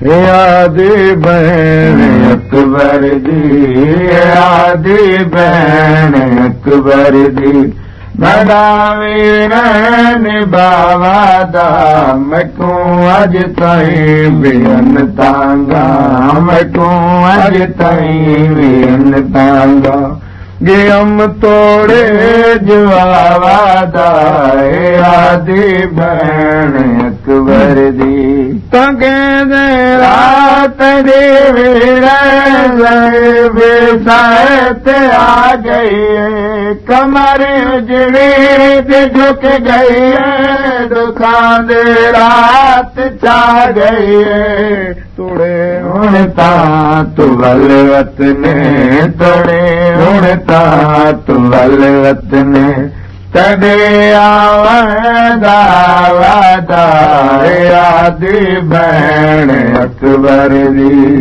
आदि भेण अकबर दी आदि भेण अकबर दी बड़ावीर बाबा दा मैकू अज ताईं बियन तांगा। मैकू अज ताईं बियन तांगा। गेम तोड़े जवादा आदि भेण रात दे बेसात आ गई कमर उजड़ी झुक गई दुखान दे रात छा गई तू बलवत ने तुड़े उड़ता तू बलवत ने تڏي آودا واعدا ياد ڀيڻ اڪبر دي